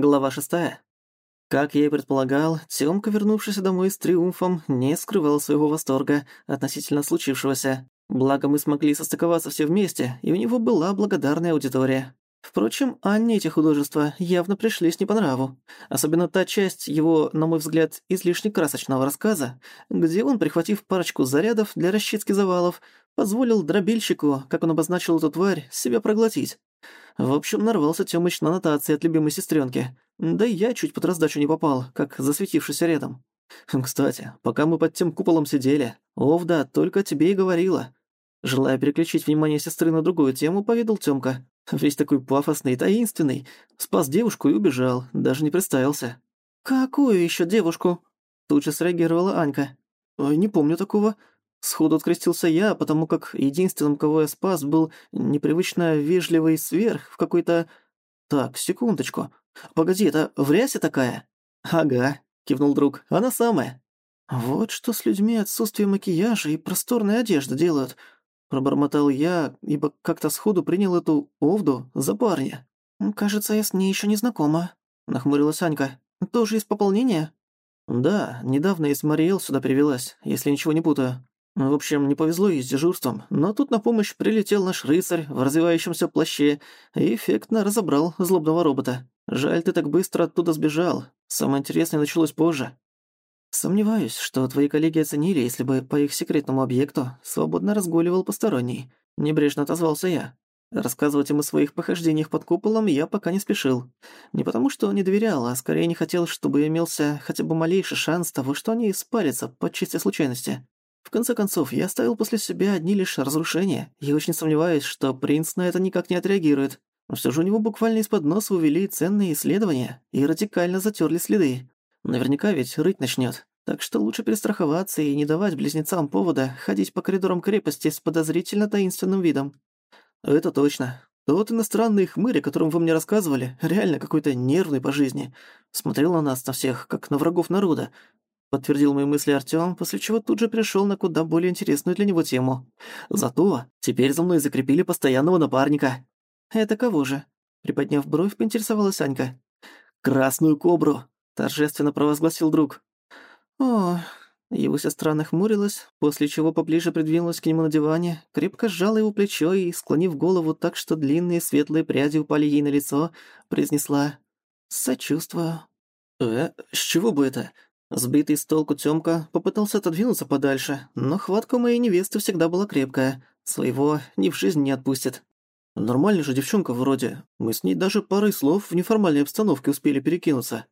Глава шестая. Как я и предполагал, Тёмка, вернувшийся домой с триумфом, не скрывал своего восторга относительно случившегося. Благо мы смогли состыковаться все вместе, и у него была благодарная аудитория. Впрочем, Анне эти художества явно пришлись не по нраву. Особенно та часть его, на мой взгляд, излишне красочного рассказа, где он, прихватив парочку зарядов для расчистки завалов, позволил дробильщику, как он обозначил эту тварь, себя проглотить. В общем, нарвался Тёмыч на нотации от любимой сестренки. Да и я чуть под раздачу не попал, как засветившийся рядом. Кстати, пока мы под тем куполом сидели, Овда только тебе и говорила. Желая переключить внимание сестры на другую тему, поведал Тёмка. Весь такой пафосный, таинственный. Спас девушку и убежал, даже не представился. «Какую ещё девушку?» Тут же среагировала Анька. «Ой, не помню такого. Сходу открестился я, потому как единственным, кого я спас, был непривычно вежливый сверх в какой-то... Так, секундочку. Погоди, это в рясе такая? Ага, кивнул друг, она самая. Вот что с людьми отсутствие макияжа и просторной одежды делают. Пробормотал я, ибо как-то сходу принял эту овду за парня. «Кажется, я с ней еще не знакома», — нахмурилась Анька. «Тоже из пополнения?» «Да, недавно из Мариэл сюда привелась, если ничего не путаю». В общем, не повезло ей с дежурством, но тут на помощь прилетел наш рыцарь в развивающемся плаще и эффектно разобрал злобного робота. Жаль, ты так быстро оттуда сбежал. Самое интересное началось позже. Сомневаюсь, что твои коллеги оценили, если бы по их секретному объекту свободно разгуливал посторонний. Небрежно отозвался я. Рассказывать им о своих похождениях под куполом я пока не спешил. Не потому, что не доверял, а скорее не хотел, чтобы имелся хотя бы малейший шанс того, что они испарятся по чистой случайности. В конце концов, я оставил после себя одни лишь разрушения, и очень сомневаюсь, что принц на это никак не отреагирует. Но всё же у него буквально из-под носа увели ценные исследования и радикально затерли следы. Наверняка ведь рыть начнет. Так что лучше перестраховаться и не давать близнецам повода ходить по коридорам крепости с подозрительно таинственным видом. Это точно. Тот иностранный хмырь, о котором вы мне рассказывали, реально какой-то нервный по жизни. Смотрел на нас на всех, как на врагов народа, подтвердил мои мысли Артём, после чего тут же перешёл на куда более интересную для него тему. Зато теперь за мной закрепили постоянного напарника. Это кого же? Приподняв бровь, поинтересовалась Анька. Красную кобру, торжественно провозгласил друг. О, его сестра нахмурилась, после чего поближе придвинулась к нему на диване, крепко сжала его плечо и, склонив голову так, что длинные светлые пряди упали ей на лицо, произнесла «Сочувствую». «Э, с чего бы это?» Сбитый с толку Тёмка попытался отодвинуться подальше, но хватка моей невесты всегда была крепкая. Своего ни в жизнь не отпустит. Нормальная же девчонка вроде. Мы с ней даже парой слов в неформальной обстановке успели перекинуться.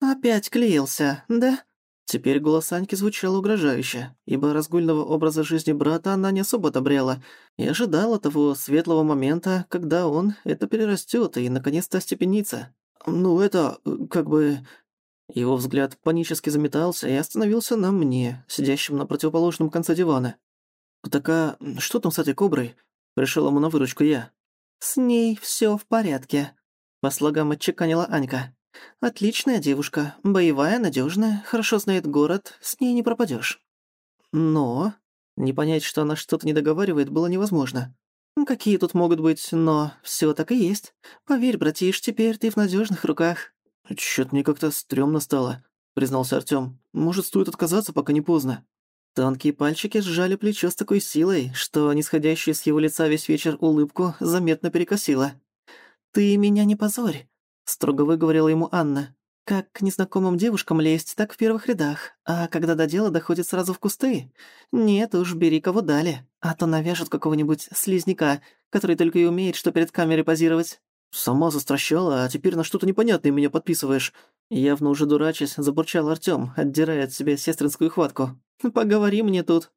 «Опять клеился, да?» Теперь голос Аньки звучал угрожающе, ибо разгульного образа жизни брата она не особо одобряла и ожидала того светлого момента, когда он это перерастёт и наконец-то остепенится. «Ну, это, как бы, его взгляд панически заметался и остановился на мне, сидящем на противоположном конце дивана. «Так а что там с этой коброй?» Пришел ему на выручку я. «С ней всё в порядке», — по слогам отчеканила Анька. «Отличная девушка, боевая, надёжная, хорошо знает город, с ней не пропадёшь». «Но...» Не понять, что она что-то не договаривает, было невозможно. «Какие тут могут быть «но»? Всё так и есть. Поверь, братиш, теперь ты в надёжных руках». «Чё-то мне как-то стрёмно стало», — признался Артём. «Может, стоит отказаться, пока не поздно?» Тонкие пальчики сжали плечо с такой силой, что нисходящая с его лица весь вечер улыбку заметно перекосила. «Ты меня не позорь», — строго выговорила ему Анна. «Как к незнакомым девушкам лезть, так в первых рядах, а когда до дела доходит сразу в кусты. Нет уж, бери кого дали, а то навяжут какого-нибудь слизняка, который только и умеет, что перед камерой позировать». «Сама застращала, а теперь на что-то непонятное меня подписываешь». Явно уже дурачась, забурчал Артём, отдирая от себя сестринскую хватку. «Поговори мне тут».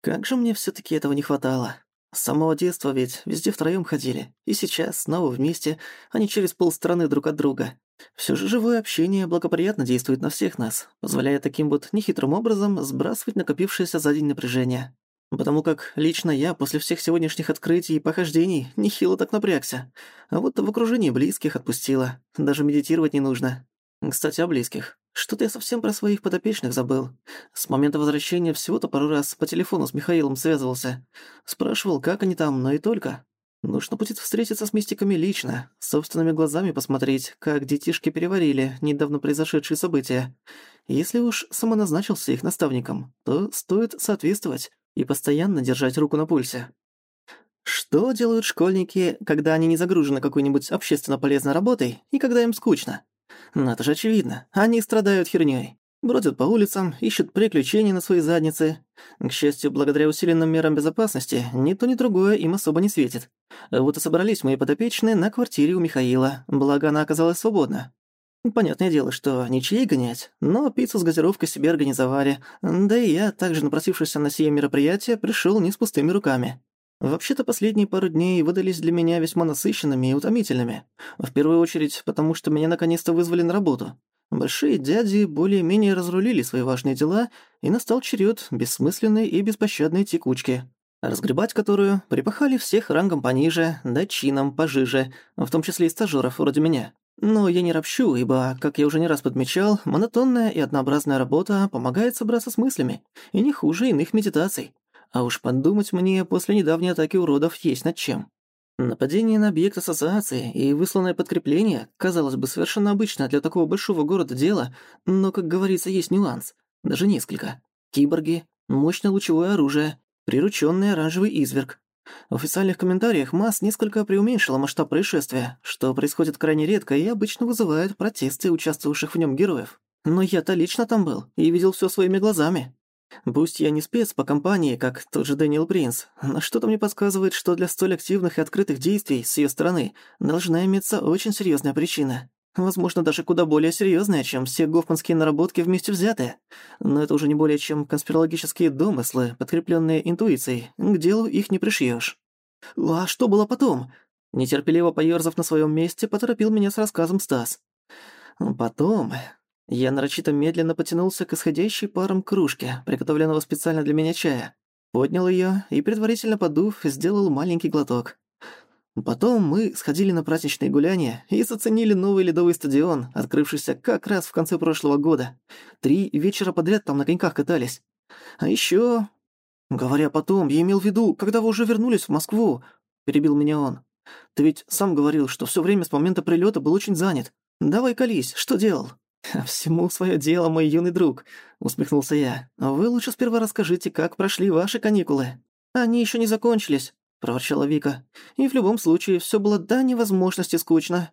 Как же мне всё-таки этого не хватало. С самого детства ведь везде втроём ходили. И сейчас снова вместе, а не через полстраны друг от друга. Всё же живое общение благоприятно действует на всех нас, позволяя таким вот нехитрым образом сбрасывать накопившееся за день напряжение. Потому как лично я после всех сегодняшних открытий и похождений нехило так напрягся. А вот в окружении близких отпустила. Даже медитировать не нужно. Кстати, о близких. Что-то я совсем про своих подопечных забыл. С момента возвращения всего-то пару раз по телефону с Михаилом связывался. Спрашивал, как они там, но и только. Нужно будет встретиться с мистиками лично, собственными глазами посмотреть, как детишки переварили недавно произошедшие события. Если уж самоназначился их наставником, то стоит соответствовать и постоянно держать руку на пульсе. Что делают школьники, когда они не загружены какой-нибудь общественно полезной работой и когда им скучно? Ну, это же очевидно. Они страдают хернёй. Бродят по улицам, ищут приключений на свои задницы. К счастью, благодаря усиленным мерам безопасности, ни то, ни другое им особо не светит. Вот и собрались мои подопечные на квартире у Михаила, благо она оказалась свободна. Понятное дело, что ничьей гонять, но пиццу с газировкой себе организовали, да и я, также напросившись на сие мероприятие, пришёл не с пустыми руками. Вообще-то последние пару дней выдались для меня весьма насыщенными и утомительными. В первую очередь, потому что меня наконец-то вызвали на работу. Большие дяди более-менее разрулили свои важные дела, и настал черед бессмысленной и беспощадной текучки, разгребать которую припахали всех рангом пониже, да чином пожиже, в том числе и стажёров вроде меня. Но я не ропщу, ибо, как я уже не раз подмечал, монотонная и однообразная работа помогает собраться с мыслями, и не хуже иных медитаций. А уж подумать мне после недавней атаки уродов есть над чем. Нападение на объект ассоциации и высланное подкрепление, казалось бы, совершенно обычно для такого большого города дело, но, как говорится, есть нюанс. Даже несколько. Киборги, мощное лучевое оружие, приручённый оранжевый изверг. В официальных комментариях МАС несколько преуменьшила масштаб происшествия, что происходит крайне редко и обычно вызывает протесты участвовавших в нём героев. Но я-то лично там был и видел всё своими глазами. Пусть я не спец по компании, как тот же Дэниел Принц, но что-то мне подсказывает, что для столь активных и открытых действий с её стороны должна иметься очень серьёзная причина. Возможно, даже куда более серьёзная, чем все гофманские наработки вместе взятые. Но это уже не более чем конспирологические домыслы, подкреплённые интуицией. К делу их не пришьёшь. «А что было потом?» Нетерпеливо поёрзав на своём месте, поторопил меня с рассказом Стас. «Потом...» Я нарочито медленно потянулся к исходящей паром кружке, приготовленного специально для меня чая. Поднял её и, предварительно подув, сделал маленький глоток. Потом мы сходили на праздничные гуляния и заценили новый ледовый стадион, открывшийся как раз в конце прошлого года. Три вечера подряд там на коньках катались. А ещё... Говоря потом, я имел в виду, когда вы уже вернулись в Москву, перебил меня он. Ты ведь сам говорил, что всё время с момента прилёта был очень занят. Давай колись, что делал? «Всему свое дело, мой юный друг», — усмехнулся я. «Вы лучше сперва расскажите, как прошли ваши каникулы». «Они еще не закончились», — проворчала Вика. «И в любом случае все было до невозможности скучно».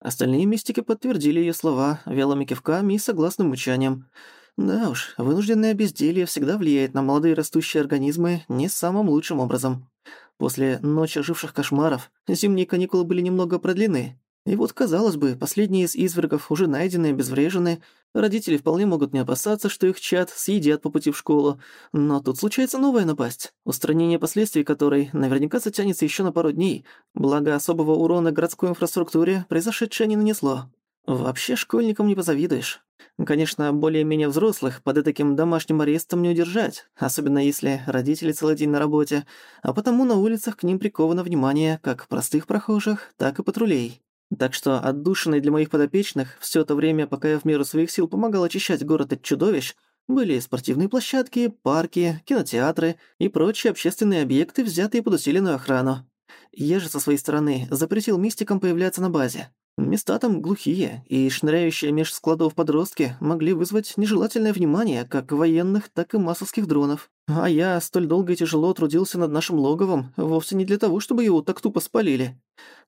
Остальные мистики подтвердили ее слова вялыми кивками и согласным мычанием. Да уж, вынужденное безделье всегда влияет на молодые растущие организмы не самым лучшим образом. После ночи оживших кошмаров зимние каникулы были немного продлены, и вот, казалось бы, последние из извергов уже найдены и обезврежены, родители вполне могут не опасаться, что их чад съедят по пути в школу, но тут случается новая напасть, устранение последствий которой наверняка затянется еще на пару дней, благо особого урона городской инфраструктуре произошедшее не нанесло. Вообще школьникам не позавидуешь. Конечно, более-менее взрослых под таким домашним арестом не удержать, особенно если родители целый день на работе, а потому на улицах к ним приковано внимание как простых прохожих, так и патрулей. Так что отдушиной для моих подопечных все это время, пока я в меру своих сил помогал очищать город от чудовищ, были спортивные площадки, парки, кинотеатры и прочие общественные объекты, взятые под усиленную охрану. Я же со своей стороны запретил мистикам появляться на базе. Места там глухие, и шныряющие меж складов подростки могли вызвать нежелательное внимание как военных, так и массовских дронов. А я столь долго и тяжело трудился над нашим логовом вовсе не для того, чтобы его так тупо спалили.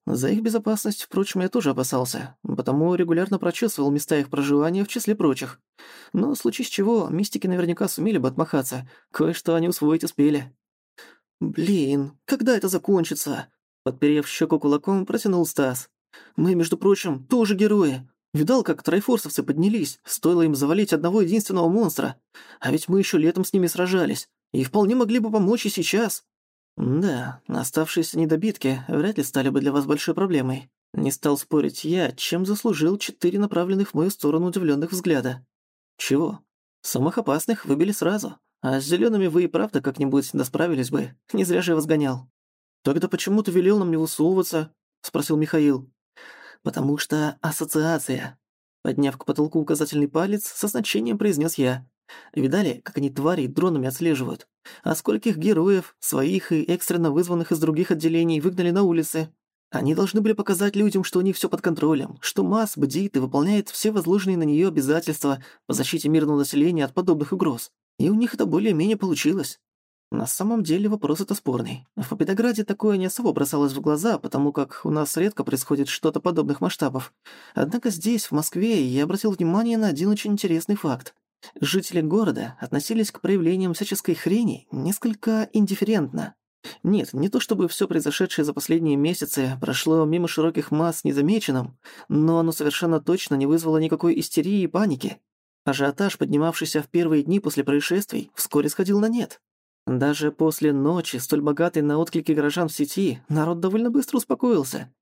За их безопасность, впрочем, я тоже опасался, потому регулярно прочесывал места их проживания в числе прочих. Но в случае чего, мистики наверняка сумели бы отмахаться, кое-что они усвоить успели. «Блин, когда это закончится?» Подперев щеку кулаком, протянул Стас. Мы, между прочим, тоже герои. Видал, как трайфорсовцы поднялись, стоило им завалить одного единственного монстра. А ведь мы еще летом с ними сражались, и вполне могли бы помочь и сейчас. Да, оставшиеся недобитки вряд ли стали бы для вас большой проблемой. Не стал спорить я, чем заслужил четыре направленных в мою сторону удивленных взгляда. Чего? Самых опасных выбили сразу, а с зелеными вы и правда как-нибудь досправились бы. Не зря же я вас гонял. Тогда почему ты велел нам не высовываться? спросил Михаил. «Потому что ассоциация», — подняв к потолку указательный палец, со значением произнес я. Видали, как они твари дронами отслеживают? А скольких героев, своих и экстренно вызванных из других отделений, выгнали на улицы? Они должны были показать людям, что у них всё под контролем, что МАС бдит и выполняет все возложенные на неё обязательства по защите мирного населения от подобных угроз. И у них это более-менее получилось. На самом деле вопрос это спорный. В Петрограде такое не особо бросалось в глаза, потому как у нас редко происходит что-то подобных масштабов. Однако здесь, в Москве, я обратил внимание на один очень интересный факт. Жители города относились к проявлениям всяческой хрени несколько индифферентно. Нет, не то чтобы все произошедшее за последние месяцы прошло мимо широких масс незамеченным, но оно совершенно точно не вызвало никакой истерии и паники. Ажиотаж, поднимавшийся в первые дни после происшествий, вскоре сходил на нет. Даже после ночи, столь богатой на отклики горожан в сети, народ довольно быстро успокоился.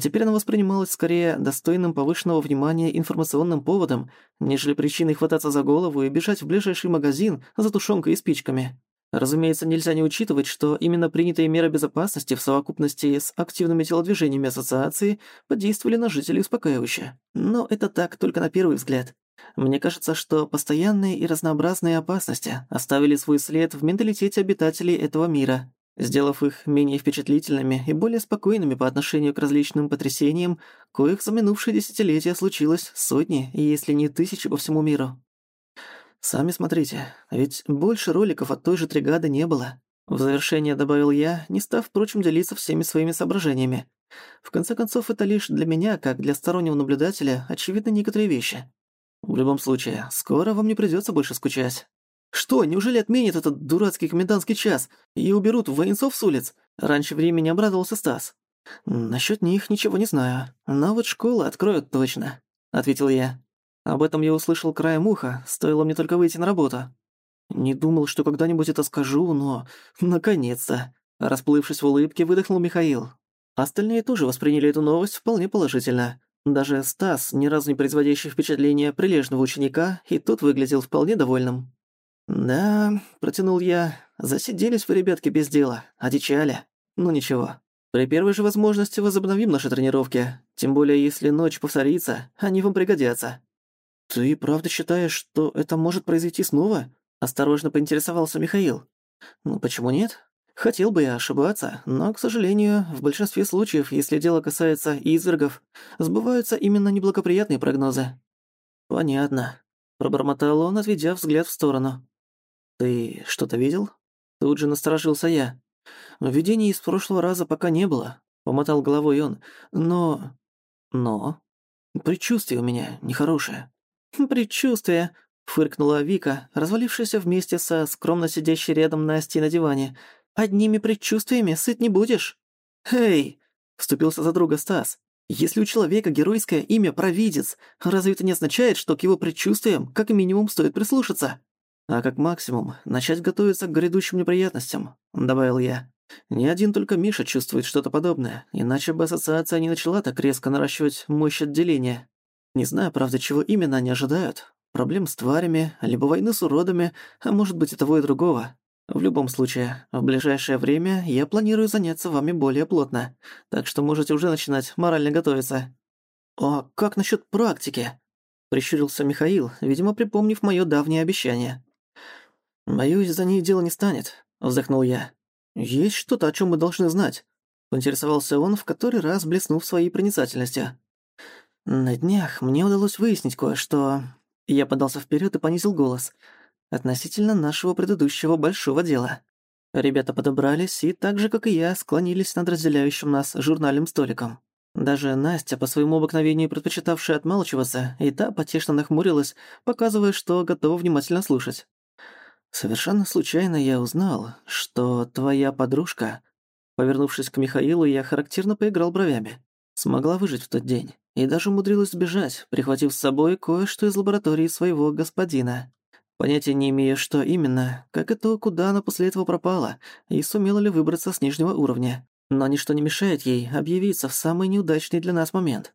Теперь она воспринималась скорее достойным повышенного внимания информационным поводом, нежели причиной хвататься за голову и бежать в ближайший магазин за тушенкой и спичками. Разумеется, нельзя не учитывать, что именно принятые меры безопасности в совокупности с активными телодвижениями ассоциации подействовали на жителей успокаивающе. Но это так только на первый взгляд. Мне кажется, что постоянные и разнообразные опасности оставили свой след в менталитете обитателей этого мира, сделав их менее впечатлительными и более спокойными по отношению к различным потрясениям, коих за минувшие десятилетия случилось сотни, если не тысячи по всему миру. «Сами смотрите, ведь больше роликов от той же Тригады не было». В завершение добавил я, не став, впрочем, делиться всеми своими соображениями. В конце концов, это лишь для меня, как для стороннего наблюдателя, очевидны некоторые вещи. В любом случае, скоро вам не придётся больше скучать. Что, неужели отменят этот дурацкий комендантский час и уберут военцов с улиц? Раньше времени обрадовался Стас. Насчёт них ничего не знаю, но вот школы откроют точно, ответил я. Об этом я услышал краем уха, стоило мне только выйти на работу. Не думал, что когда-нибудь это скажу, но... Наконец-то!» Расплывшись в улыбке, выдохнул Михаил. Остальные тоже восприняли эту новость вполне положительно. Даже Стас, ни разу не производящий впечатления прилежного ученика, и тот выглядел вполне довольным. «Да», — протянул я, — «засиделись вы, ребятки, без дела, одичали. Ну ничего, при первой же возможности возобновим наши тренировки, тем более если ночь повторится, они вам пригодятся». «Ты правда считаешь, что это может произойти снова?» – осторожно поинтересовался Михаил. «Ну почему нет? Хотел бы я ошибаться, но, к сожалению, в большинстве случаев, если дело касается извергов, сбываются именно неблагоприятные прогнозы». «Понятно», – пробормотал он, отведя взгляд в сторону. «Ты что-то видел?» Тут же насторожился я. «Видений из прошлого раза пока не было», — помотал головой он. «Но...» «Но...» «Предчувствие у меня нехорошее». «Предчувствие», — фыркнула Вика, развалившаяся вместе со скромно сидящей рядом Настей на диване. «Одними предчувствиями сыт не будешь». «Эй!» — вступился за друга Стас. «Если у человека геройское имя Провидец, разве это не означает, что к его предчувствиям как минимум стоит прислушаться?» «А как максимум начать готовиться к грядущим неприятностям», — добавил я. «Ни один только Миша чувствует что-то подобное, иначе бы ассоциация не начала так резко наращивать мощь отделения». Не знаю, правда, чего именно они ожидают. Проблем с тварями, либо войны с уродами, а может быть и того и другого. В любом случае, в ближайшее время я планирую заняться вами более плотно, так что можете уже начинать морально готовиться». «А как насчет практики?» — прищурился Михаил, видимо, припомнив моё давнее обещание. «Боюсь, за ней дело не станет», — вздохнул я. «Есть что-то, о чём мы должны знать», — поинтересовался он, в который раз блеснув своей проницательностью. На днях мне удалось выяснить кое-что. Я подался вперед и понизил голос. Относительно нашего предыдущего большого дела. Ребята подобрались и так же, как и я, склонились над разделяющим нас журнальным столиком. Даже Настя, по своему обыкновению предпочитавшая отмалчиваться, и та потешно нахмурилась, показывая, что готова внимательно слушать. «Совершенно случайно я узнал, что твоя подружка...» Повернувшись к Михаилу, я характерно поиграл бровями. Смогла выжить в тот день и даже умудрилась сбежать, прихватив с собой кое-что из лаборатории своего господина. Понятия не имею, что именно, как и то, куда она после этого пропала, и сумела ли выбраться с нижнего уровня. Но ничто не мешает ей объявиться в самый неудачный для нас момент.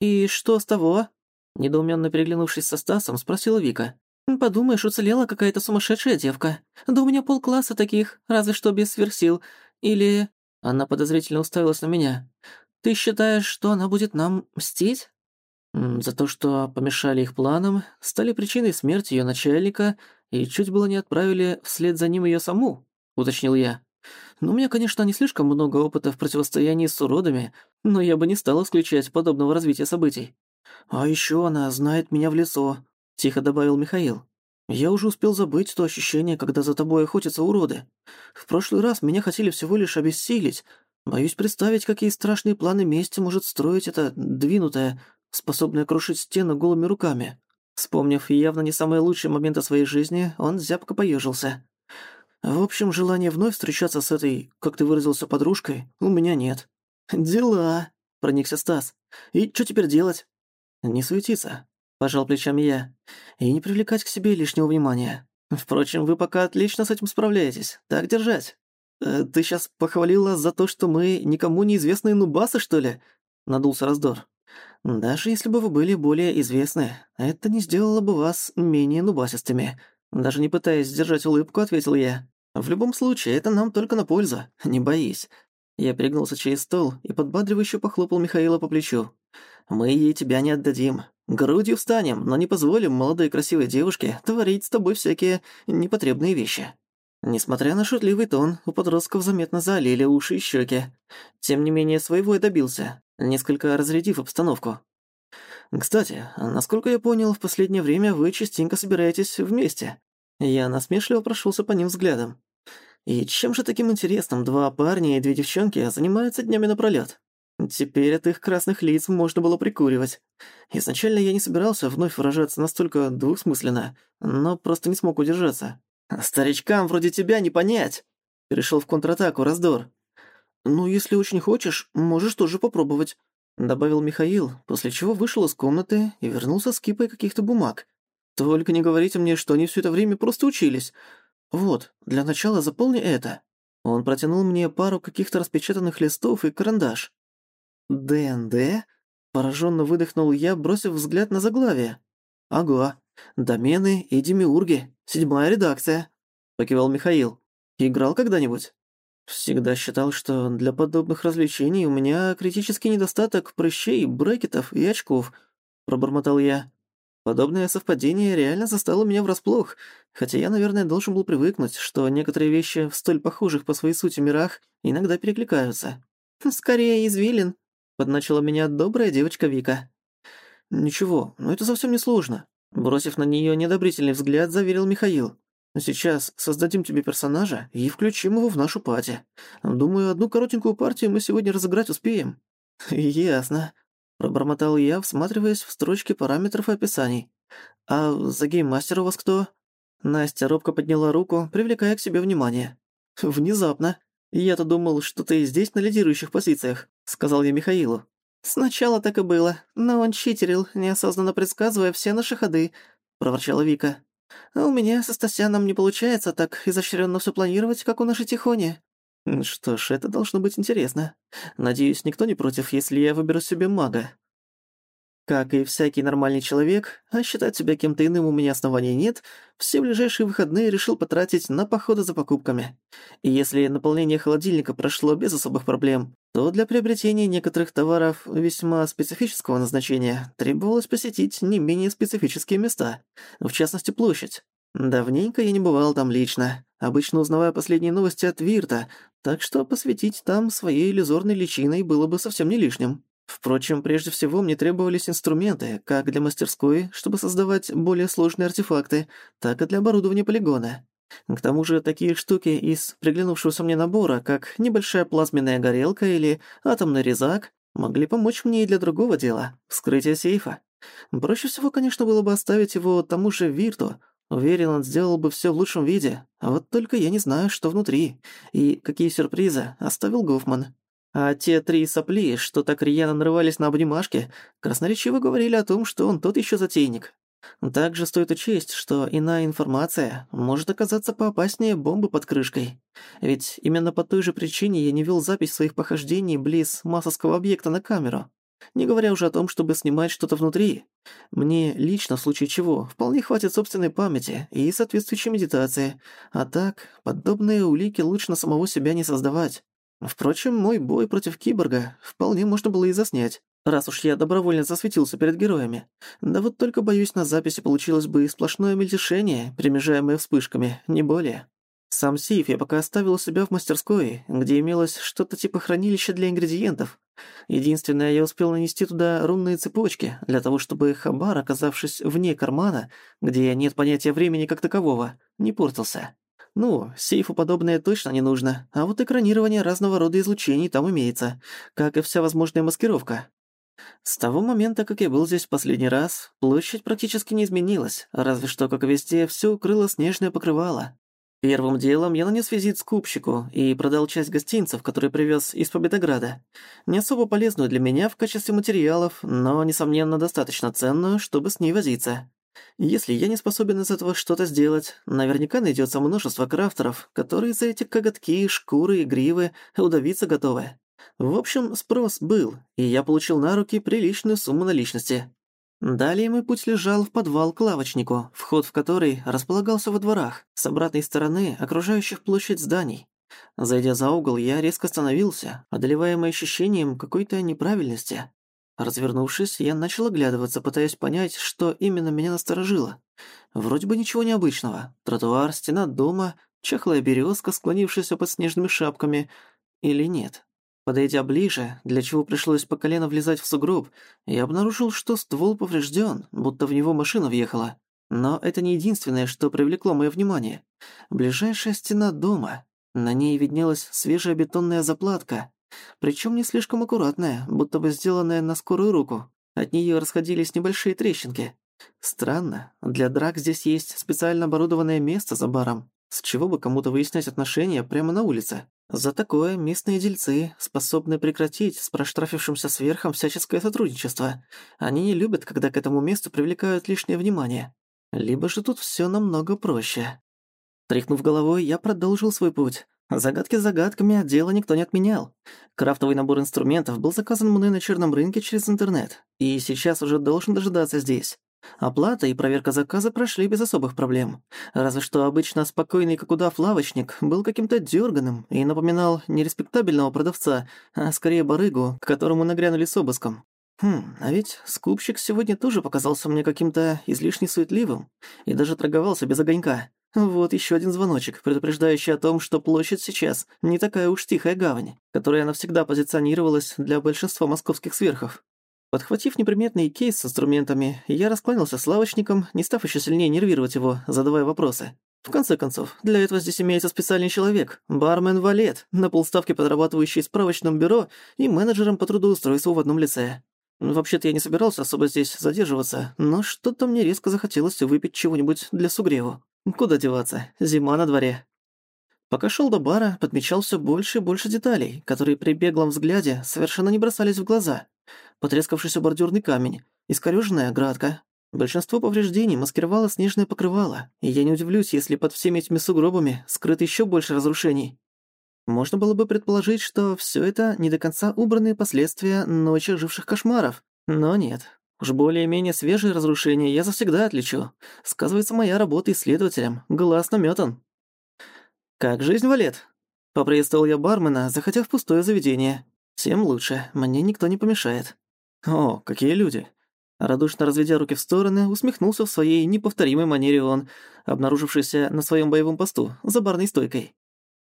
«И что с того?» Недоуменно переглянувшись со Стасом, спросила Вика. «Подумаешь, уцелела какая-то сумасшедшая девка. Да у меня полкласса таких, разве что без сверхсил. Или...» Она подозрительно уставилась на меня. Ты считаешь, что она будет нам мстить? За то, что помешали их планам, стали причиной смерти ее начальника и чуть было не отправили вслед за ним её саму», — уточнил я. «Ну, у меня, конечно, не слишком много опыта в противостоянии с уродами, но я бы не стал исключать подобного развития событий». «А ещё она знает меня в лицо», — тихо добавил Михаил. «Я уже успел забыть то ощущение, когда за тобой охотятся уроды. В прошлый раз меня хотели всего лишь обессилить. Боюсь представить, какие страшные планы мести может строить эта двинутая, способная крушить стены голыми руками». Вспомнив явно не самые лучшие моменты своей жизни, он зябко поежился. «В общем, желания вновь встречаться с этой, как ты выразился, подружкой, у меня нет». «Дела», — проникся Стас. «И что теперь делать?» «Не суетиться», — пожал плечами я. «И не привлекать к себе лишнего внимания. Впрочем, вы пока отлично с этим справляетесь. Так держать». «Э, «Ты сейчас похвалила за то, что мы никому неизвестные нубасы, что ли?» — надулся раздор. Даже если бы вы были более известны, это не сделало бы вас менее нубасистыми. Даже не пытаясь сдержать улыбку, ответил я. В любом случае, это нам только на пользу, не боись. Я перегнулся через стол и подбадривающе похлопал Михаила по плечу. «Мы ей тебя не отдадим. Грудью встанем, но не позволим молодой красивой девушке творить с тобой всякие непотребные вещи». Несмотря на шутливый тон, у подростков заметно залили уши и щеки. Тем не менее, своего я добился несколько разрядив обстановку. «Кстати, насколько я понял, в последнее время вы частенько собираетесь вместе». Я насмешливо прошелся по ним взглядом. «И чем же таким интересным два парня и две девчонки занимаются днями напролёт? Теперь от их красных лиц можно было прикуривать. Изначально я не собирался вновь выражаться настолько двусмысленно, но просто не смог удержаться. «Старичкам вроде тебя не понять!» Перешел в контратаку раздор. «Ну, если очень хочешь, можешь тоже попробовать», — добавил Михаил, после чего вышел из комнаты и вернулся с кипой каких-то бумаг. «Только не говорите мне, что они все это время просто учились. Вот, для начала заполни это». Он протянул мне пару каких-то распечатанных листов и карандаш. «ДНД?» — пораженно выдохнул я, бросив взгляд на заглавие. «Ага, домены и демиурги, седьмая редакция», — покивал Михаил. «Играл когда-нибудь?» Всегда считал, что для подобных развлечений у меня критический недостаток прыщей, брекетов и очков, пробормотал я. Подобное совпадение реально застало меня врасплох, хотя я, наверное, должен был привыкнуть, что некоторые вещи в столь похожих по своей сути мирах иногда перекликаются. «Скорее извилин», — подначила меня добрая девочка Вика. «Ничего, но это совсем не сложно», — бросив на неё недобрительный взгляд, заверил Михаил. Сейчас создадим тебе персонажа и включим его в нашу пати. Думаю, одну коротенькую партию мы сегодня разыграть успеем». «Ясно», — пробормотал я, всматриваясь в строчки параметров и описаний. «А за гейммастер у вас кто?» Настя робко подняла руку, привлекая к себе внимание. «Внезапно. Я-то думал, что ты здесь на лидирующих позициях», — сказал я Михаилу. «Сначала так и было, но он читерил, неосознанно предсказывая все наши ходы», — проворчала Вика. А у меня со Стасяном не получается так изощренно все планировать, как у нашей Тихони. Что ж, это должно быть интересно. Надеюсь, никто не против, если я выберу себе мага. Как и всякий нормальный человек, а считать себя кем-то иным у меня оснований нет, все ближайшие выходные решил потратить на походы за покупками. И если наполнение холодильника прошло без особых проблем, то для приобретения некоторых товаров весьма специфического назначения требовалось посетить не менее специфические места, в частности площадь. Давненько я не бывал там лично, обычно узнавая последние новости от Вирта, так что посвятить там своей иллюзорной личиной было бы совсем не лишним. Впрочем, прежде всего мне требовались инструменты, как для мастерской, чтобы создавать более сложные артефакты, так и для оборудования полигона. К тому же такие штуки из приглянувшегося мне набора, как небольшая плазменная горелка или атомный резак, могли помочь мне и для другого дела — вскрытия сейфа. Проще всего, конечно, было бы оставить его тому же Вирту. Уверен, он сделал бы всё в лучшем виде. А вот только я не знаю, что внутри. И какие сюрпризы оставил Гофман. А те три сопли, что так рьяно нарывались на обнимашки, красноречиво говорили о том, что он тот ещё затейник. Также стоит учесть, что иная информация может оказаться поопаснее бомбы под крышкой. Ведь именно по той же причине я не вел запись своих похождений близ массовского объекта на камеру. Не говоря уже о том, чтобы снимать что-то внутри. Мне лично, в случае чего, вполне хватит собственной памяти и соответствующей медитации. А так, подобные улики лучше на самого себя не создавать. Впрочем, мой бой против киборга вполне можно было и заснять. раз уж я добровольно засветился перед героями. Да вот только, боюсь, на записи получилось бы сплошное мельтешение, перемежаемое вспышками, не более. Сам сейф я пока оставил у себя в мастерской, где имелось что-то типа хранилища для ингредиентов. Единственное, я успел нанести туда рунные цепочки, для того чтобы хабар, оказавшись вне кармана, где нет понятия времени как такового, не портился. Ну, сейфу подобное точно не нужно, а вот экранирование разного рода излучений там имеется, как и вся возможная маскировка. С того момента, как я был здесь в последний раз, площадь практически не изменилась, разве что, как везде, всё укрыло снежное покрывало. Первым делом я нанес визит скупщику и продал часть гостинцев, которые привез из Победограда. Не особо полезную для меня в качестве материалов, но, несомненно, достаточно ценную, чтобы с ней возиться. Если я не способен из этого что-то сделать, наверняка найдется множество крафтеров, которые за эти коготки, шкуры и гривы удавиться готовы. В общем, спрос был, и я получил на руки приличную сумму наличности. Далее мой путь лежал в подвал к лавочнику, вход в который располагался во дворах, с обратной стороны окружающих площадь зданий. Зайдя за угол, я резко остановился, одолеваемый ощущением какой-то неправильности. Развернувшись, я начал оглядываться, пытаясь понять, что именно меня насторожило. Вроде бы ничего необычного. Тротуар, стена дома, чахлая березка, склонившаяся под снежными шапками. Или нет? Подойдя ближе, для чего пришлось по колено влезать в сугроб, я обнаружил, что ствол поврежден, будто в него машина въехала. Но это не единственное, что привлекло мое внимание. Ближайшая стена дома. На ней виднелась свежая бетонная заплатка, причем не слишком аккуратная, будто бы сделанная на скорую руку. От нее расходились небольшие трещинки. Странно, для драк здесь есть специально оборудованное место за баром. С чего бы кому-то выяснять отношения прямо на улице? За такое местные дельцы способны прекратить с проштрафившимся сверхом всяческое сотрудничество. Они не любят, когда к этому месту привлекают лишнее внимание. Либо же тут всё намного проще. Тряхнув головой, я продолжил свой путь. Загадки загадками, а дело никто не отменял. Крафтовый набор инструментов был заказан мной на черном рынке через интернет, и сейчас уже должен дожидаться здесь. Оплата и проверка заказа прошли без особых проблем. Разве что обычно спокойный как удав лавочник был каким-то дёрганым и напоминал не респектабельного продавца, а скорее барыгу, к которому нагрянули с обыском. Хм, а ведь скупщик сегодня тоже показался мне каким-то излишне суетливым и даже торговался без огонька. Вот еще один звоночек, предупреждающий о том, что площадь сейчас не такая уж тихая гавань, которая навсегда позиционировалась для большинства московских сверхов. Подхватив неприметный кейс с инструментами, я раскланялся с лавочником, не став еще сильнее нервировать его, задавая вопросы. В конце концов, для этого здесь имеется специальный человек, бармен-валет, на полставки подрабатывающий в справочном бюро и менеджером по трудоустройству в одном лице. Вообще-то я не собирался особо здесь задерживаться, но что-то мне резко захотелось выпить чего-нибудь для сугреву. Куда деваться, зима на дворе. Пока шел до бара, подмечал все больше и больше деталей, которые при беглом взгляде совершенно не бросались в глаза. Потрескавшийся бордюрный камень, искорёженная оградка. Большинство повреждений маскировало снежное покрывало, и я не удивлюсь, если под всеми этими сугробами скрыто еще больше разрушений. Можно было бы предположить, что все это не до конца убранные последствия ночи живших кошмаров, но нет. Уж более-менее свежие разрушения я завсегда отличу. Сказывается моя работа исследователем. Глаз наметан. «Как жизнь, Валет?» Поприветствовал я бармена, заходя в пустое заведение. «Тем лучше, мне никто не помешает». «О, какие люди!» Радушно разведя руки в стороны, усмехнулся в своей неповторимой манере он, обнаружившийся на своем боевом посту, за барной стойкой.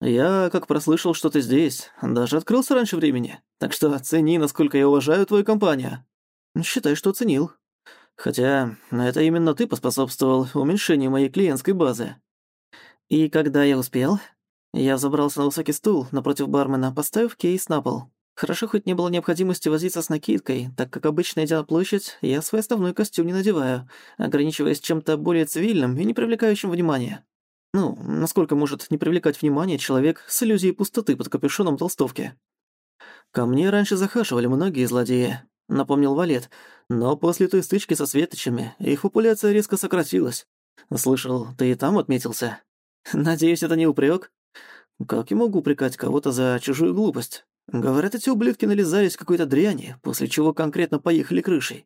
«Я, как прослышал, что ты здесь, даже открылся раньше времени, так что оцени, насколько я уважаю твою компанию». «Считай, что оценил. Хотя это именно ты поспособствовал уменьшению моей клиентской базы». «И когда я успел?» Я забрался на высокий стул напротив бармена, поставив кейс на пол. Хорошо, хоть не было необходимости возиться с накидкой, так как обычно, идя на площадь, я свой основной костюм не надеваю, ограничиваясь чем-то более цивильным и не привлекающим внимания. Ну, насколько может не привлекать внимание человек с иллюзией пустоты под капюшоном толстовки? Ко мне раньше захаживали многие злодеи, напомнил Валет, но после той стычки со светочами их популяция резко сократилась. Слышал, ты и там отметился. Надеюсь, это не упрек? Как я могу упрекать кого-то за чужую глупость? Говорят, эти ублюдки нализались какой-то дряни, после чего конкретно поехали крышей.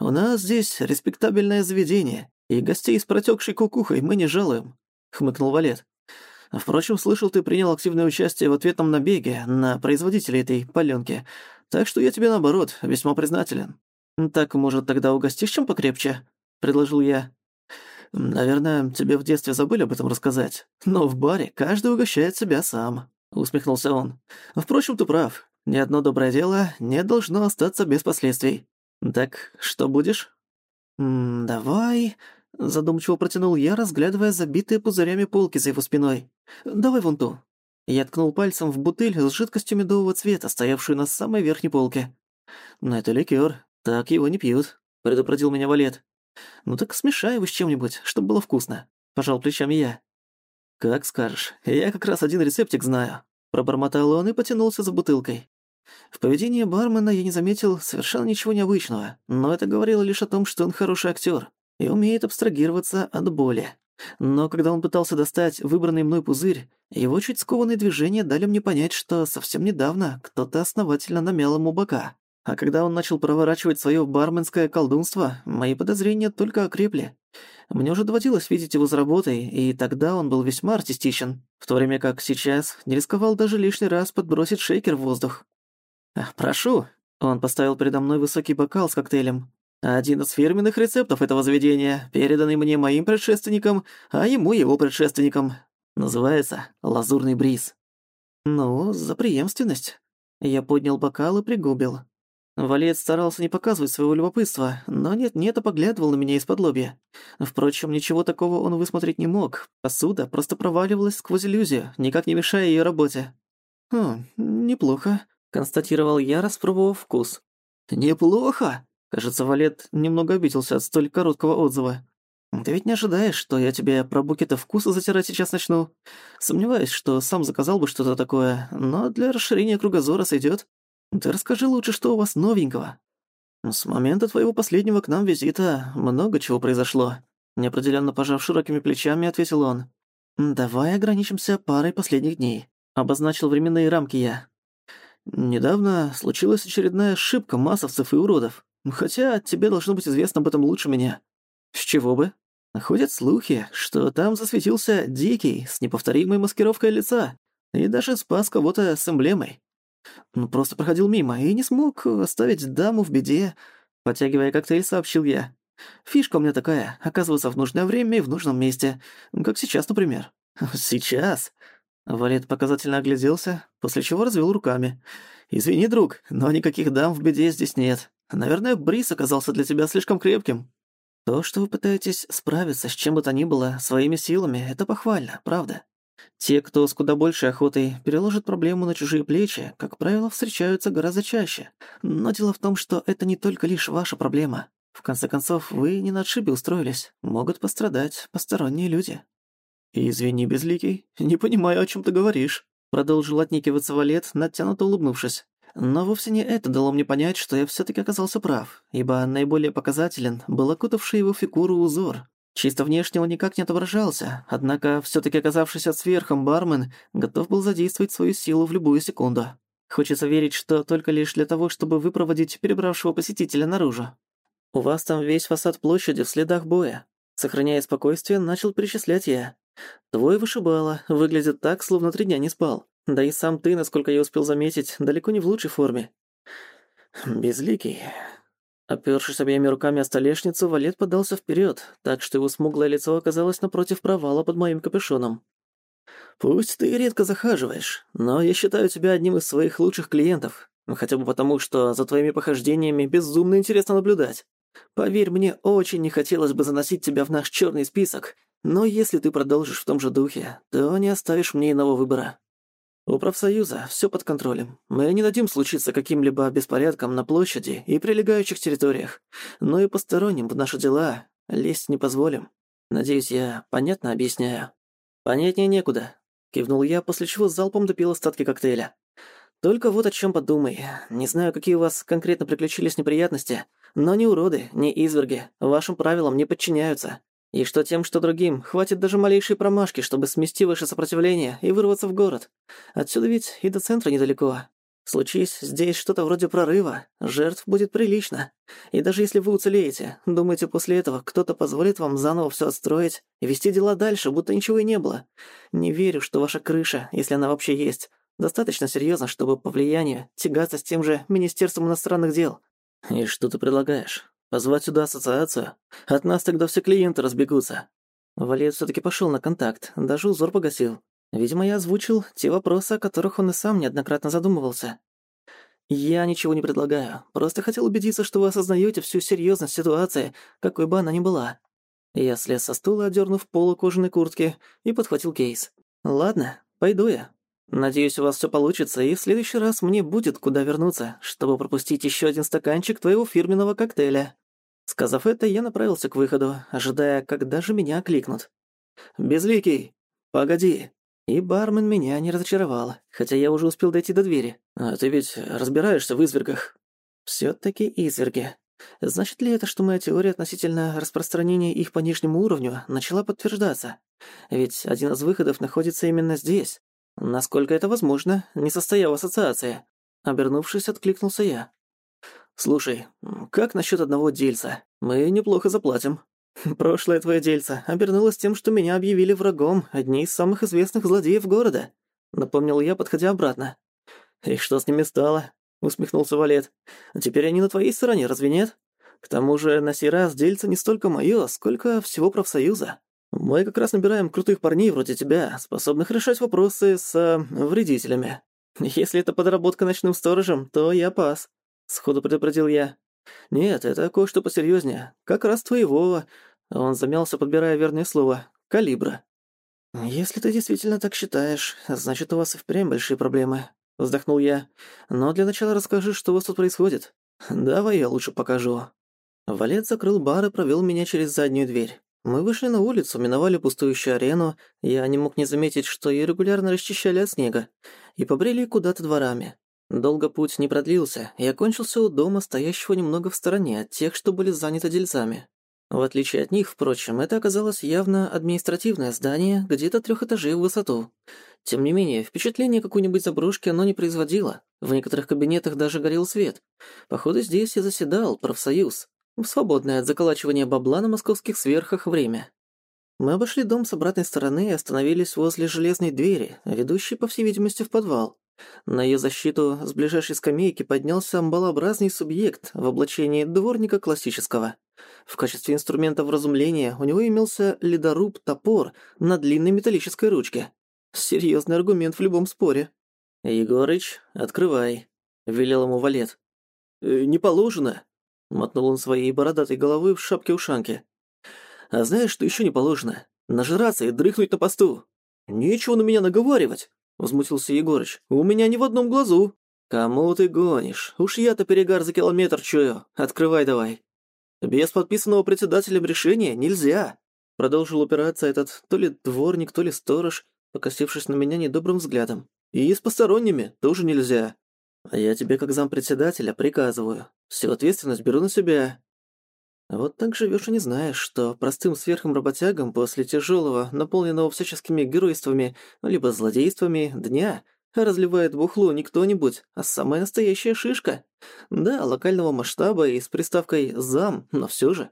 У нас здесь респектабельное заведение, и гостей с протекшей кукухой мы не жалуем», — хмыкнул Валет. «Впрочем, слышал, ты принял активное участие в ответном набеге на производителей этой палёнки. Так что я тебе, наоборот, весьма признателен». «Так, может, тогда угостишь чем покрепче?» — предложил я. «Наверное, тебе в детстве забыли об этом рассказать. Но в баре каждый угощает себя сам», — усмехнулся он. «Впрочем, ты прав. Ни одно доброе дело не должно остаться без последствий. Так, что будешь?» «М «Давай...» — задумчиво протянул я, разглядывая забитые пузырями полки за его спиной. «Давай вон ту». Я ткнул пальцем в бутыль с жидкостью медового цвета, стоявшую на самой верхней полке. «Но это ликёр, так его не пьют», — предупредил меня Валет. «Ну так смешай его с чем-нибудь, чтобы было вкусно», — пожал плечами я. «Как скажешь, я как раз один рецептик знаю», — пробормотал он и потянулся за бутылкой. В поведении бармена я не заметил совершенно ничего необычного, но это говорило лишь о том, что он хороший актер и умеет абстрагироваться от боли. Но когда он пытался достать выбранный мной пузырь, его чуть скованные движения дали мне понять, что совсем недавно кто-то основательно намял ему бока. А когда он начал проворачивать своё барменское колдунство, мои подозрения только окрепли. Мне уже доводилось видеть его за работой, и тогда он был весьма артистичен, в то время как сейчас не рисковал даже лишний раз подбросить шейкер в воздух. «Прошу», — он поставил передо мной высокий бокал с коктейлем. «Один из фирменных рецептов этого заведения, переданный мне моим предшественником, а ему его предшественником. Называется «Лазурный бриз». «Ну, за преемственность». Я поднял бокал и пригубил. Валет старался не показывать своего любопытства, но нет-нет, а поглядывал на меня из-под лобья. Впрочем, ничего такого он высмотреть не мог. Посуда просто проваливалась сквозь иллюзию, никак не мешая её работе. «Хм, неплохо», — констатировал я, распробовав вкус. «Неплохо?» Кажется, Валет немного обиделся от столь короткого отзыва. «Ты ведь не ожидаешь, что я тебе про букеты вкуса затирать сейчас начну? Сомневаюсь, что сам заказал бы что-то такое, но для расширения кругозора сойдёт. Ты расскажи лучше, что у вас новенького. С момента твоего последнего к нам визита много чего произошло. Неопределенно пожав широкими плечами, ответил он. Давай ограничимся парой последних дней. Обозначил временные рамки я. Недавно случилась очередная ошибка массовцев и уродов. Хотя тебе должно быть известно об этом лучше меня. С чего бы? Ходят слухи, что там засветился Дикий с неповторимой маскировкой лица и даже спас кого-то с эмблемой. Ну, просто проходил мимо и не смог оставить даму в беде. Потягивая коктейль, сообщил я. Фишка у меня такая, оказываться в нужное время и в нужном месте. Как сейчас, например. Сейчас? Валет показательно огляделся, после чего развел руками. «Извини, друг, но никаких дам в беде здесь нет. Наверное, Брис оказался для тебя слишком крепким». То, что вы пытаетесь справиться с чем бы то ни было своими силами, это похвально, правда. Те, кто с куда большей охотой переложит проблему на чужие плечи, как правило, встречаются гораздо чаще. Но дело в том, что это не только лишь ваша проблема. В конце концов, вы не на отшибе устроились. Могут пострадать посторонние люди. «Извини, Безликий, не понимаю, о чем ты говоришь», — продолжил отникиваться Валет, натянуто улыбнувшись. Но вовсе не это дало мне понять, что я все таки оказался прав, ибо наиболее показателен был окутавший его фигуру узор, Чисто внешне он никак не отображался, однако всё-таки оказавшийся сверхом бармен готов был задействовать свою силу в любую секунду. Хочется верить, что только лишь для того, чтобы выпроводить перебравшего посетителя наружу. «У вас там весь фасад площади в следах боя». Сохраняя спокойствие, начал перечислять я. «Твой вышибало, выглядит так, словно три дня не спал. Да и сам ты, насколько я успел заметить, далеко не в лучшей форме». «Безликий», Опёршись обеими руками о столешницу, Валет подался вперед, так что его смуглое лицо оказалось напротив провала под моим капюшоном. «Пусть ты редко захаживаешь, но я считаю тебя одним из своих лучших клиентов, хотя бы потому, что за твоими похождениями безумно интересно наблюдать. Поверь, мне очень не хотелось бы заносить тебя в наш чёрный список, но если ты продолжишь в том же духе, то не оставишь мне иного выбора. У профсоюза все под контролем. Мы не дадим случиться каким-либо беспорядкам на площади и прилегающих территориях. Но и посторонним в наши дела лезть не позволим. Надеюсь, я понятно объясняю. Понятнее некуда. Кивнул я, после чего залпом допил остатки коктейля. Только вот о чем подумай. Не знаю, какие у вас конкретно приключились неприятности, но ни уроды, ни изверги вашим правилам не подчиняются. И что тем, что другим, хватит даже малейшей промашки, чтобы смести ваше сопротивление и вырваться в город. Отсюда ведь и до центра недалеко. Случись здесь что-то вроде прорыва, жертв будет прилично. И даже если вы уцелеете, думаете, после этого кто-то позволит вам заново все отстроить и вести дела дальше, будто ничего и не было? Не верю, что ваша крыша, если она вообще есть, Достаточно серьезно, чтобы по влиянию тягаться с тем же Министерством иностранных дел. И что ты предлагаешь? Позвать сюда ассоциацию? От нас тогда все клиенты разбегутся. Валет все таки пошел на контакт, даже узор погасил. Видимо, я озвучил те вопросы, о которых он и сам неоднократно задумывался. «Я ничего не предлагаю. Просто хотел убедиться, что вы осознаете всю серьезность ситуации, какой бы она ни была». Я слез со стула, одернув полу кожаной куртки, и подхватил кейс. «Ладно, пойду я. Надеюсь, у вас все получится, и в следующий раз мне будет куда вернуться, чтобы пропустить еще один стаканчик твоего фирменного коктейля». Сказав это, я направился к выходу, ожидая, когда же меня окликнут. «Безликий, погоди!» И бармен меня не разочаровал, хотя я уже успел дойти до двери. «А ты ведь разбираешься в извергах?» «Всё-таки изверги. Значит ли это, что моя теория относительно распространения их по нижнему уровню начала подтверждаться? Ведь один из выходов находится именно здесь. Насколько это возможно, не состояв ассоциации?» Обернувшись, откликнулся я. «Слушай, как насчет одного дельца? Мы неплохо заплатим». «Прошлое твое дельце обернулось тем, что меня объявили врагом одни из самых известных злодеев города», — напомнил я, подходя обратно. «И что с ними стало?» — усмехнулся Валет. «Теперь они на твоей стороне, разве нет? К тому же на сей раз дельце не столько моё, сколько всего профсоюза. Мы как раз набираем крутых парней вроде тебя, способных решать вопросы с э, вредителями. Если это подработка ночным сторожем, то я пас», — сходу предупредил я. «Нет, это кое-что посерьезнее. Как раз твоего...» Он замялся, подбирая верное слово. «Калибра». «Если ты действительно так считаешь, значит, у вас и впрямь большие проблемы», — вздохнул я. «Но для начала расскажи, что у вас тут происходит. Давай я лучше покажу». Валет закрыл бар и провел меня через заднюю дверь. Мы вышли на улицу, миновали пустующую арену, я не мог не заметить, что ее регулярно расчищали от снега, и побрели куда-то дворами. Долго путь не продлился и окончился у дома, стоящего немного в стороне от тех, что были заняты дельцами. В отличие от них, впрочем, это оказалось явно административное здание, где-то трех этажей в высоту. Тем не менее, впечатление какой-нибудь заброшки оно не производило. В некоторых кабинетах даже горел свет. Походу, здесь и заседал профсоюз. В свободное от заколачивания бабла на московских сверхах время. Мы обошли дом с обратной стороны и остановились возле железной двери, ведущей, по всей видимости, в подвал. На ее защиту с ближайшей скамейки поднялся амбалообразный субъект в облачении дворника классического. В качестве инструмента вразумления у него имелся ледоруб-топор на длинной металлической ручке. Серьезный аргумент в любом споре. «Егорыч, открывай», — велел ему валет. «Э, «Не положено», — мотнул он своей бородатой головы в шапке-ушанке. «А знаешь, что еще не положено? Нажираться и дрыхнуть на посту. Нечего на меня наговаривать. — возмутился Егорыч. «У меня ни в одном глазу». «Кому ты гонишь? Уж я-то перегар за километр чую. Открывай давай». «Без подписанного председателем решения нельзя», — продолжил упираться этот то ли дворник, то ли сторож, покосившись на меня недобрым взглядом. «И с посторонними тоже нельзя. Я тебе, как зампредседателя, приказываю. Всю ответственность беру на себя. Вот так живешь и не знаешь, что простым сверхом работягам после тяжелого, наполненного всяческими геройствами, либо злодействами дня разливает бухло не кто-нибудь, а самая настоящая шишка. Да, локального масштаба и с приставкой «зам», но все же.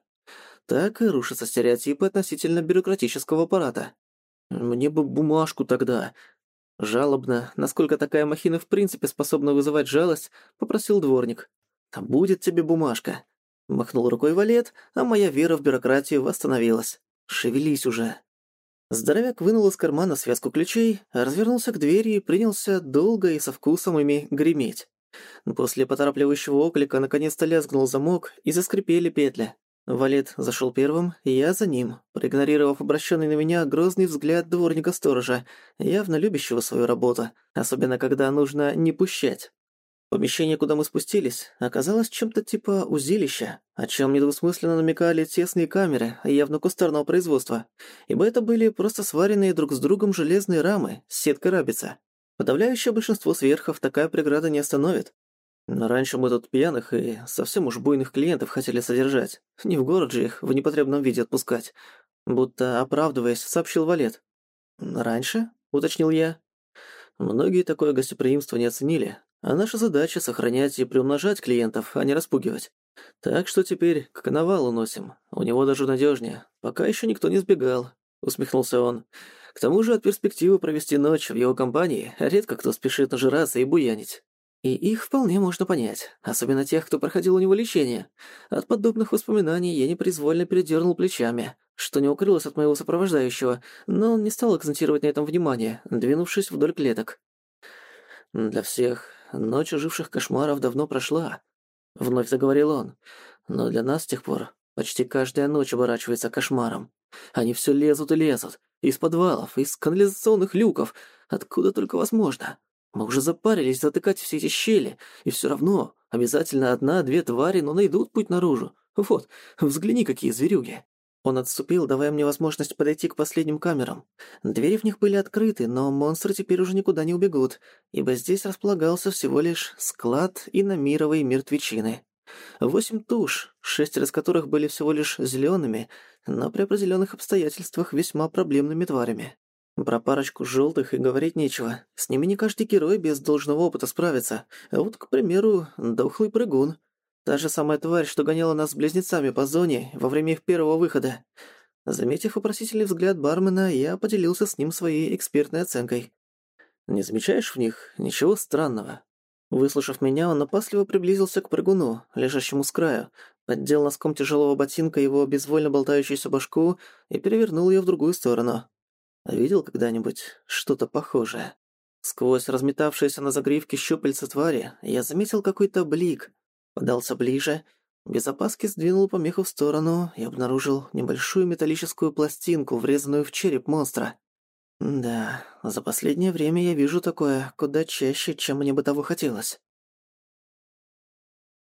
Так и рушатся стереотипы относительно бюрократического аппарата. Мне бы бумажку тогда. Жалобно, насколько такая махина в принципе способна вызывать жалость, попросил дворник. «Будет тебе бумажка. Махнул рукой валет, а моя вера в бюрократию восстановилась. «Шевелись уже!» Здоровяк вынул из кармана связку ключей, развернулся к двери и принялся долго и со вкусом ими греметь. После поторапливающего оклика наконец-то лязгнул замок и заскрипели петли. Валет зашел первым, я за ним, проигнорировав обращенный на меня грозный взгляд дворника-сторожа, явно любящего свою работу, особенно когда нужно не пущать. Помещение, куда мы спустились, оказалось чем-то типа узилища, о чем недвусмысленно намекали тесные камеры, явно кустарного производства, ибо это были просто сваренные друг с другом железные рамы с сеткой рабица. Подавляющее большинство сверхов такая преграда не остановит. Но раньше мы тут пьяных и совсем уж буйных клиентов хотели содержать, не в город же их в непотребном виде отпускать. Будто, оправдываясь, сообщил Валет. «Раньше?» — уточнил я. Многие такое гостеприимство не оценили, а наша задача — сохранять и приумножать клиентов, а не распугивать. Так что теперь к коновалу носим. У него даже надежнее. Пока еще никто не сбегал», — усмехнулся он. К тому же от перспективы провести ночь в его компании редко кто спешит нажираться и буянить. И их вполне можно понять, особенно тех, кто проходил у него лечение. От подобных воспоминаний я непроизвольно передернул плечами, что не укрылось от моего сопровождающего, но он не стал акцентировать на этом внимание, двинувшись вдоль клеток. «Для всех ночь оживших кошмаров давно прошла», — вновь заговорил он. «Но для нас с тех пор почти каждая ночь оборачивается кошмаром. Они все лезут и лезут, из подвалов, из канализационных люков, откуда только возможно. Мы уже запарились затыкать все эти щели, и все равно обязательно одна-две твари, но найдут путь наружу. Вот, взгляни, какие зверюги. Он отступил, давая мне возможность подойти к последним камерам. Двери в них были открыты, но монстры теперь уже никуда не убегут, ибо здесь располагался всего лишь склад иномировой мертвечины. Восемь туш, шесть из которых были всего лишь зелеными, но при определенных обстоятельствах весьма проблемными тварями. Про парочку желтых и говорить нечего. С ними не каждый герой без должного опыта справится. А вот, к примеру, дохлый прыгун. Та же самая тварь, что гоняла нас с близнецами по зоне во время их первого выхода. Заметив вопросительный взгляд бармена, я поделился с ним своей экспертной оценкой. «Не замечаешь в них ничего странного?» Выслушав меня, он опасливо приблизился к прыгуну, лежащему с краю, поддел носком тяжелого ботинка его безвольно болтающуюся башку и перевернул ее в другую сторону. Видел когда-нибудь что-то похожее? Сквозь разметавшиеся на загривке щупальца твари я заметил какой-то блик. Подался ближе, без опаски сдвинул помеху в сторону и обнаружил небольшую металлическую пластинку, врезанную в череп монстра. Да, за последнее время я вижу такое куда чаще, чем мне бы того хотелось.